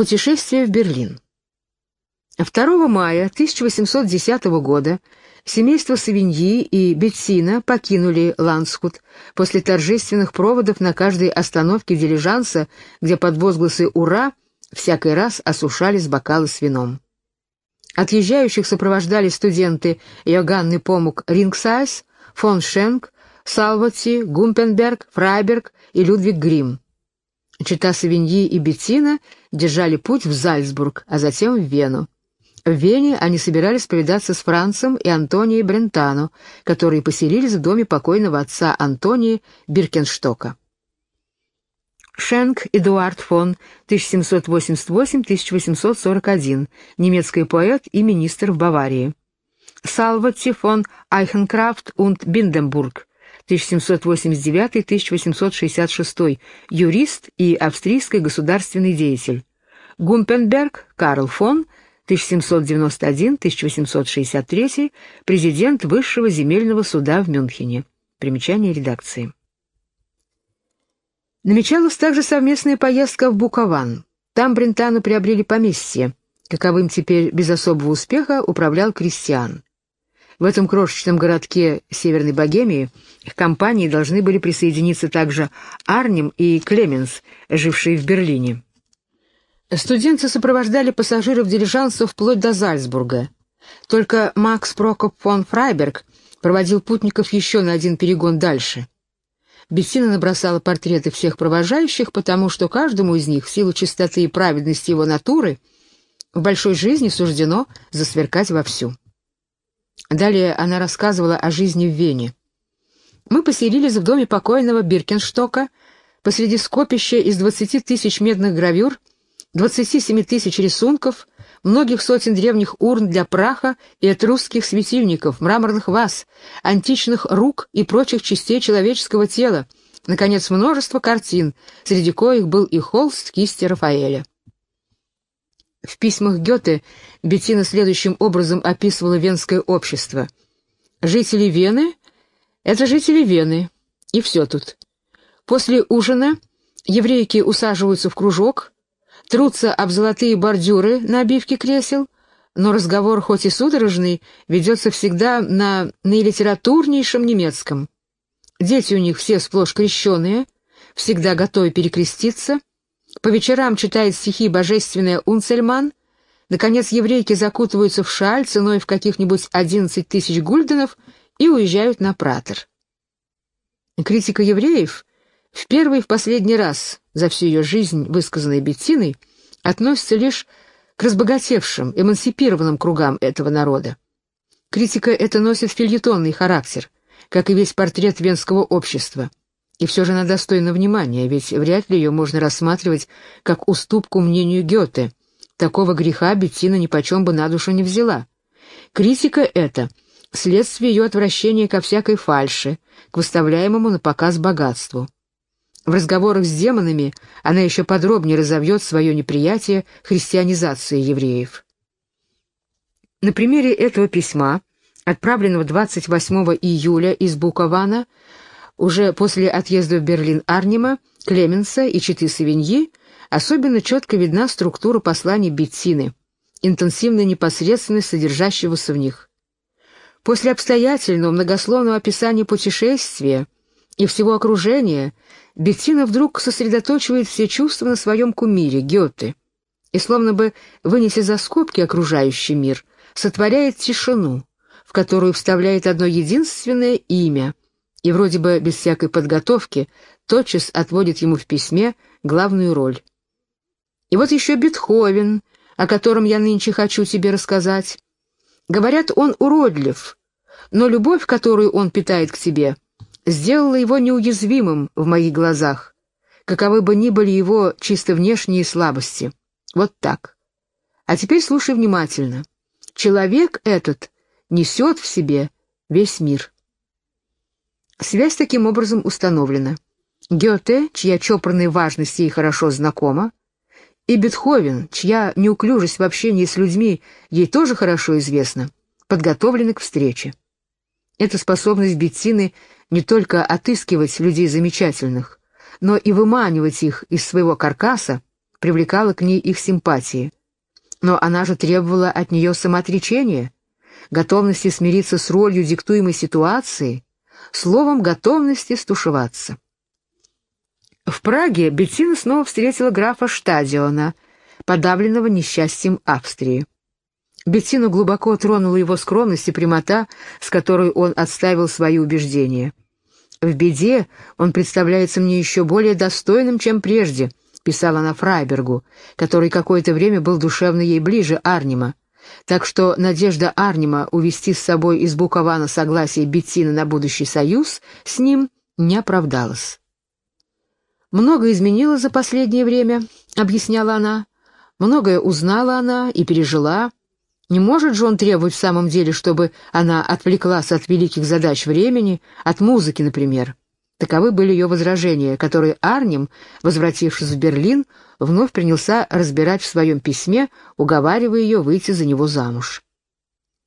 Путешествие в Берлин. 2 мая 1810 года семейство Савиньи и Беттина покинули Ланскут после торжественных проводов на каждой остановке дилижанса, где под возгласы «Ура!» всякий раз осушались бокалы с вином. Отъезжающих сопровождали студенты Йоганн Помук Рингсайс, фон Шенк, Салвати, Гумпенберг, Фрайберг и Людвиг Грим. Чита Савиньи и Беттина держали путь в Зальцбург, а затем в Вену. В Вене они собирались повидаться с Францем и Антонией Брентано, которые поселились в доме покойного отца Антонии Биркенштока. Шенк Эдуард фон 1788-1841, немецкий поэт и министр в Баварии. Салвати фон Айхенкрафт und Бинденбург 1789-1866, юрист и австрийский государственный деятель. Гумпенберг Карл фон 1791-1863, президент Высшего земельного суда в Мюнхене. Примечание редакции. Намечалась также совместная поездка в Букован. Там Брентану приобрели поместье, каковым теперь без особого успеха управлял Кристиан. В этом крошечном городке Северной Богемии к компании должны были присоединиться также Арнем и Клеменс, жившие в Берлине. Студенты сопровождали пассажиров дилижанса вплоть до Зальцбурга. Только Макс Прокоп фон Фрайберг проводил путников еще на один перегон дальше. Беттина набросала портреты всех провожающих, потому что каждому из них, в силу чистоты и праведности его натуры, в большой жизни суждено засверкать вовсю. Далее она рассказывала о жизни в Вене. Мы поселились в доме покойного Биркенштока посреди скопища из 20 тысяч медных гравюр 27 тысяч рисунков, многих сотен древних урн для праха и этрусских светильников, мраморных ваз, античных рук и прочих частей человеческого тела, наконец, множество картин, среди коих был и холст кисти Рафаэля. В письмах Гёте Беттина следующим образом описывала венское общество. «Жители Вены — это жители Вены, и все тут. После ужина еврейки усаживаются в кружок, трутся об золотые бордюры на обивке кресел, но разговор, хоть и судорожный, ведется всегда на наилитературнейшем немецком. Дети у них все сплошь крещеные, всегда готовы перекреститься. По вечерам читает стихи божественная Унцельман. Наконец, еврейки закутываются в шаль ценой в каких-нибудь одиннадцать тысяч гульденов и уезжают на пратер. Критика евреев в первый и в последний раз за всю ее жизнь, высказанной Беттиной, относится лишь к разбогатевшим, эмансипированным кругам этого народа. Критика эта носит фильетонный характер, как и весь портрет венского общества. И все же она достойна внимания, ведь вряд ли ее можно рассматривать как уступку мнению Гёте. Такого греха Беттина нипочем бы на душу не взяла. Критика эта — следствие ее отвращения ко всякой фальши, к выставляемому на показ богатству. В разговорах с демонами она еще подробнее разовьет свое неприятие христианизации евреев. На примере этого письма, отправленного 28 июля из Букована, уже после отъезда в Берлин Арнима, Клеменса и Читы Савиньи, особенно четко видна структура посланий Беттины, интенсивная непосредственность содержащегося в них. После обстоятельного многословного описания путешествия и всего окружения – Беттина вдруг сосредоточивает все чувства на своем кумире, Гёте, и, словно бы вынеся за скобки окружающий мир, сотворяет тишину, в которую вставляет одно единственное имя, и вроде бы без всякой подготовки тотчас отводит ему в письме главную роль. И вот еще Бетховен, о котором я нынче хочу тебе рассказать. Говорят, он уродлив, но любовь, которую он питает к тебе — сделала его неуязвимым в моих глазах, каковы бы ни были его чисто внешние слабости. Вот так. А теперь слушай внимательно. Человек этот несет в себе весь мир. Связь таким образом установлена. Гёте, чья чопорная важность ей хорошо знакома, и Бетховен, чья неуклюжесть в общении с людьми ей тоже хорошо известна, подготовлены к встрече. Эта способность Беттины не только отыскивать людей замечательных, но и выманивать их из своего каркаса, привлекала к ней их симпатии. Но она же требовала от нее самоотречения, готовности смириться с ролью диктуемой ситуации, словом, готовности стушеваться. В Праге Беттина снова встретила графа Штадиона, подавленного несчастьем Австрии. Беттину глубоко тронула его скромность и прямота, с которой он отставил свои убеждения. «В беде он представляется мне еще более достойным, чем прежде», — писала она Фрайбергу, который какое-то время был душевно ей ближе Арнима. Так что надежда Арнима увести с собой из Букована согласие Беттина на будущий союз с ним не оправдалась. «Много изменила за последнее время», — объясняла она. «Многое узнала она и пережила». Не может же он требовать в самом деле, чтобы она отвлеклась от великих задач времени, от музыки, например. Таковы были ее возражения, которые Арнем, возвратившись в Берлин, вновь принялся разбирать в своем письме, уговаривая ее выйти за него замуж.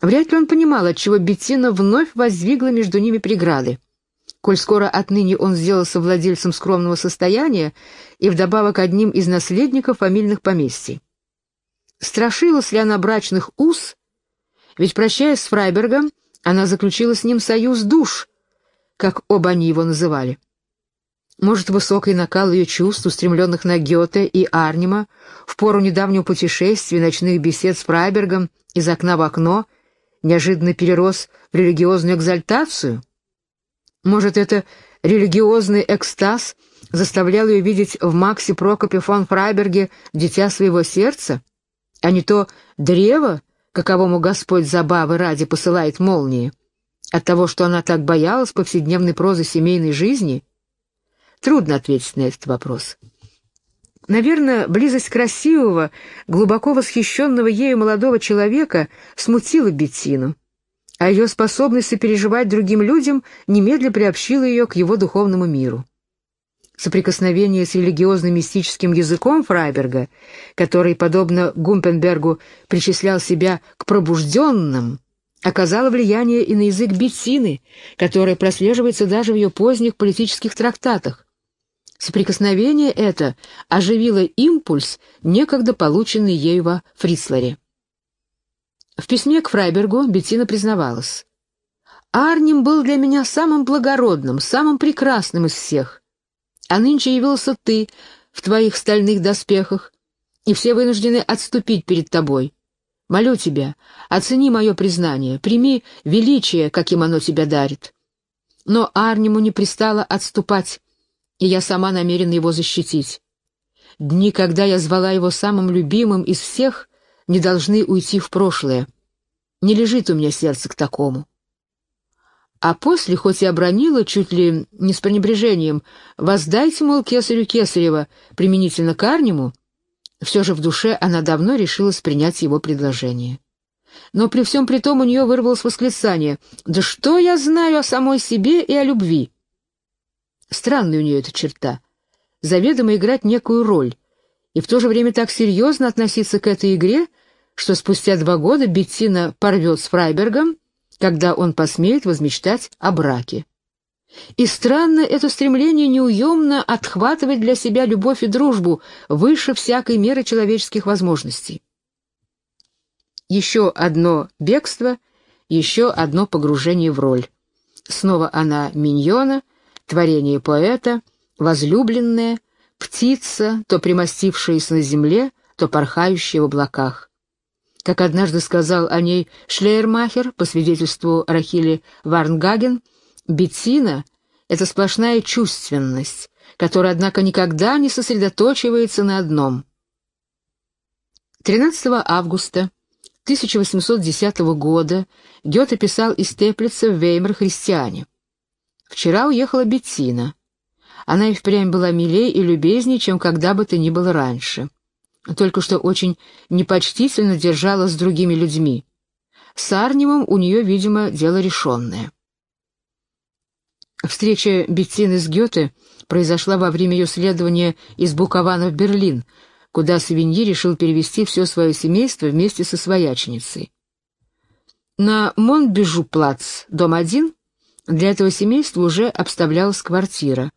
Вряд ли он понимал, отчего Беттина вновь воздвигла между ними преграды. Коль скоро отныне он сделался владельцем скромного состояния и вдобавок одним из наследников фамильных поместий. Страшилась ли она брачных уз? Ведь, прощаясь с Фрайбергом, она заключила с ним союз душ, как оба они его называли. Может, высокий накал ее чувств, устремленных на Гёте и Арнима, в пору недавнего путешествия, ночных бесед с Фрайбергом из окна в окно, неожиданно перерос в религиозную экзальтацию? Может, это религиозный экстаз заставлял ее видеть в Максе Прокопе фон Фрайберге дитя своего сердца? а не то древо, каковому Господь забавы ради посылает молнии, от того, что она так боялась повседневной прозы семейной жизни? Трудно ответить на этот вопрос. Наверное, близость красивого, глубоко восхищенного ею молодого человека смутила Беттину, а ее способность сопереживать другим людям немедля приобщила ее к его духовному миру. Соприкосновение с религиозно-мистическим языком Фрайберга, который, подобно Гумпенбергу, причислял себя к пробужденным, оказало влияние и на язык Беттины, который прослеживается даже в ее поздних политических трактатах. Соприкосновение это оживило импульс, некогда полученный ею во Фрицлере. В письме к Фрайбергу Беттина признавалась. «Арнем был для меня самым благородным, самым прекрасным из всех. А нынче явился ты в твоих стальных доспехах, и все вынуждены отступить перед тобой. Молю тебя, оцени мое признание, прими величие, каким оно тебя дарит. Но Арниму не пристало отступать, и я сама намерена его защитить. Дни, когда я звала его самым любимым из всех, не должны уйти в прошлое. Не лежит у меня сердце к такому а после, хоть и обронила, чуть ли не с пренебрежением, «Воздайте, мол, кесарю кесарева, применительно к Арнему», все же в душе она давно решилась принять его предложение. Но при всем при том у нее вырвалось восклицание «Да что я знаю о самой себе и о любви?» Странная у нее эта черта. Заведомо играть некую роль, и в то же время так серьезно относиться к этой игре, что спустя два года Беттина порвет с Фрайбергом, когда он посмеет возмечтать о браке. И странно это стремление неуемно отхватывать для себя любовь и дружбу выше всякой меры человеческих возможностей. Еще одно бегство, еще одно погружение в роль. Снова она миньона, творение поэта, возлюбленная, птица, то примостившаяся на земле, то порхающая в облаках. Как однажды сказал о ней Шлейермахер по свидетельству Рахили Варнгаген, Беттина — это сплошная чувственность, которая, однако, никогда не сосредоточивается на одном. 13 августа 1810 года Гёте писал из Теплица в Веймар христиане. Вчера уехала Беттина. Она и впрямь была милее и любезнее, чем когда бы то ни было раньше только что очень непочтительно держалась с другими людьми. С Арнемом у нее, видимо, дело решенное. Встреча Беттины с Гёте произошла во время ее следования из Букована в Берлин, куда Савиньи решил перевести все свое семейство вместе со свояченицей. На Монбежу-плац, дом 1, для этого семейства уже обставлялась квартира.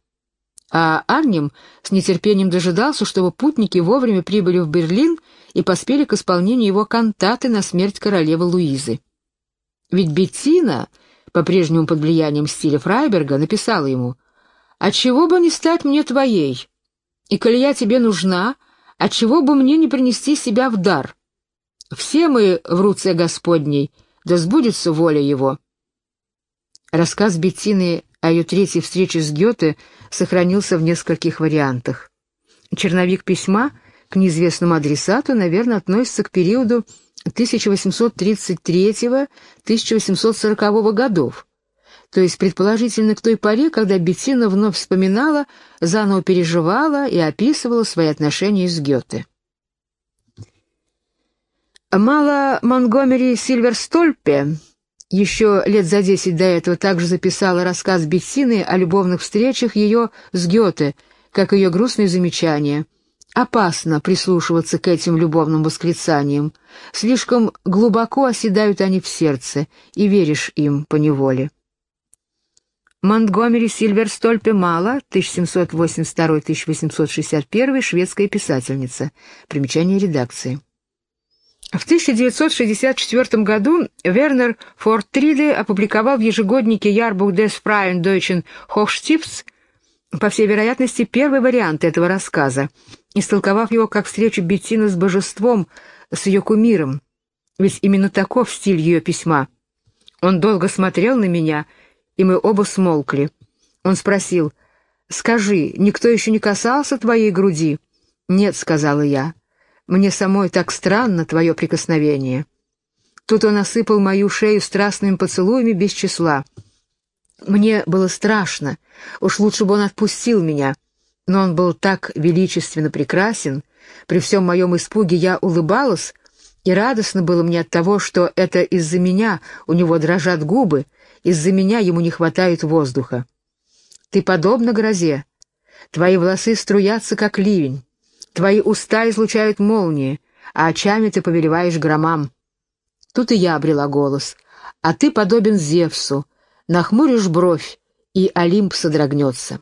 а Арнем с нетерпением дожидался, чтобы путники вовремя прибыли в Берлин и поспели к исполнению его кантаты на смерть королевы Луизы. Ведь Беттина, по-прежнему под влиянием стиля Фрайберга, написала ему «Отчего бы не стать мне твоей? И коли я тебе нужна, отчего бы мне не принести себя в дар? Все мы в руце Господней, да сбудется воля его». Рассказ Беттины о ее третьей встрече с Гёте сохранился в нескольких вариантах. Черновик письма к неизвестному адресату, наверное, относится к периоду 1833-1840 годов, то есть предположительно к той поре, когда Беттина вновь вспоминала, заново переживала и описывала свои отношения с Гёте. Мало Монгомери Сильверстольпе еще лет за десять до этого также записала рассказ Беттины о любовных встречах ее с Гёте, как ее грустные замечания. Опасно прислушиваться к этим любовным восклицаниям. Слишком глубоко оседают они в сердце, и веришь им поневоле. Монтгомери Сильверстольпе Мала, 1782-1861, шведская писательница. Примечание редакции. В 1964 году Вернер Фортриде опубликовал в ежегоднике Jahrbuch des Freien Deutschen Hochstifts, по всей вероятности, первый вариант этого рассказа, истолковав его как встречу Беттины с божеством, с ее кумиром. Ведь именно таков стиль ее письма. Он долго смотрел на меня, и мы оба смолкли. Он спросил, «Скажи, никто еще не касался твоей груди?» «Нет», — сказала я. Мне самой так странно твое прикосновение. Тут он осыпал мою шею страстными поцелуями без числа. Мне было страшно, уж лучше бы он отпустил меня, но он был так величественно прекрасен, при всем моем испуге я улыбалась, и радостно было мне от того, что это из-за меня у него дрожат губы, из-за меня ему не хватает воздуха. Ты подобна грозе, твои волосы струятся, как ливень, Твои уста излучают молнии, а очами ты повелеваешь громам. Тут и я обрела голос. А ты подобен Зевсу, нахмуришь бровь, и Олимп содрогнется.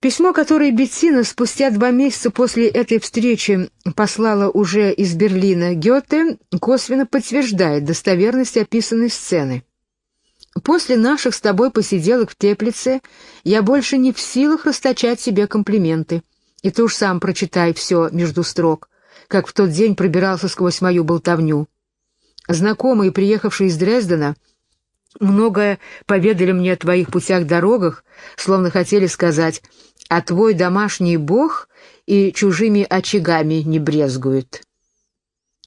Письмо, которое Беттина спустя два месяца после этой встречи послала уже из Берлина Гёте, косвенно подтверждает достоверность описанной сцены. «После наших с тобой посиделок в Теплице я больше не в силах расточать себе комплименты. И ты уж сам прочитай все между строк, как в тот день пробирался сквозь мою болтовню. Знакомые, приехавшие из Дрездена, многое поведали мне о твоих путях-дорогах, словно хотели сказать, а твой домашний бог и чужими очагами не брезгует.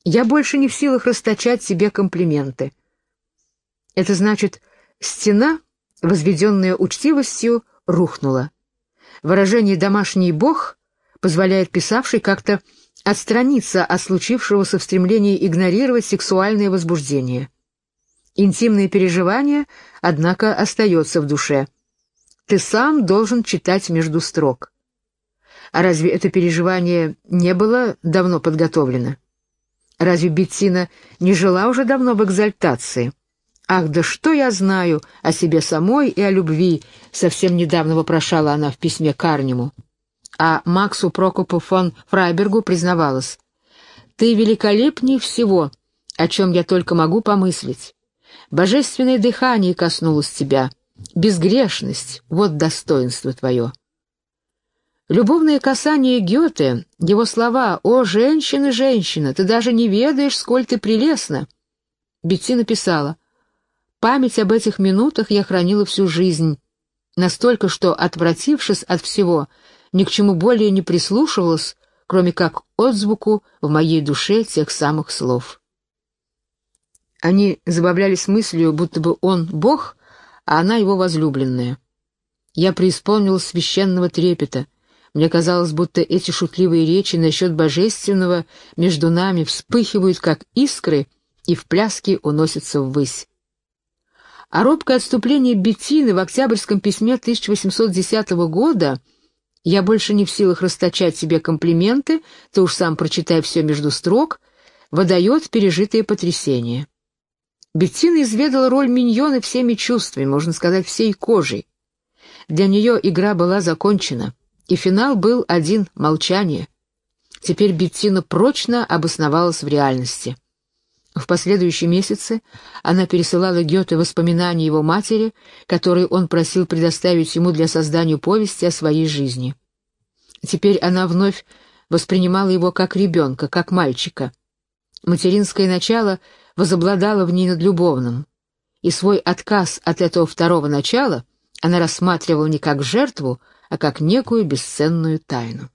Я больше не в силах расточать себе комплименты. Это значит, стена, возведенная учтивостью, рухнула. Выражение «домашний бог» позволяет писавшей как-то отстраниться от случившегося в стремлении игнорировать сексуальное возбуждение. Интимные переживания, однако, остается в душе. Ты сам должен читать между строк. А разве это переживание не было давно подготовлено? Разве Беттина не жила уже давно в экзальтации? «Ах, да что я знаю о себе самой и о любви!» совсем недавно вопрошала она в письме Карнему а Максу Прокопу фон Фрайбергу признавалась. «Ты великолепней всего, о чем я только могу помыслить. Божественное дыхание коснулось тебя, безгрешность — вот достоинство твое». Любовное касание Гёте, его слова «О, женщина, женщина, ты даже не ведаешь, сколь ты прелестна!» Бетти написала «Память об этих минутах я хранила всю жизнь, настолько, что, отвратившись от всего, ни к чему более не прислушивалась, кроме как отзвуку в моей душе тех самых слов. Они забавлялись мыслью, будто бы он Бог, а она его возлюбленная. Я преисполнилась священного трепета. Мне казалось, будто эти шутливые речи насчет божественного между нами вспыхивают, как искры, и в пляске уносятся ввысь. А робкое отступление Беттины в октябрьском письме 1810 года — я больше не в силах расточать себе комплименты, ты уж сам прочитай все между строк, выдает пережитые потрясения. Беттина изведала роль миньона всеми чувствами, можно сказать, всей кожей. Для нее игра была закончена, и финал был один — молчание. Теперь Беттина прочно обосновалась в реальности. В последующие месяцы она пересылала Гёте воспоминания его матери, которые он просил предоставить ему для создания повести о своей жизни. Теперь она вновь воспринимала его как ребенка, как мальчика. Материнское начало возобладало в ней над любовным, и свой отказ от этого второго начала она рассматривала не как жертву, а как некую бесценную тайну.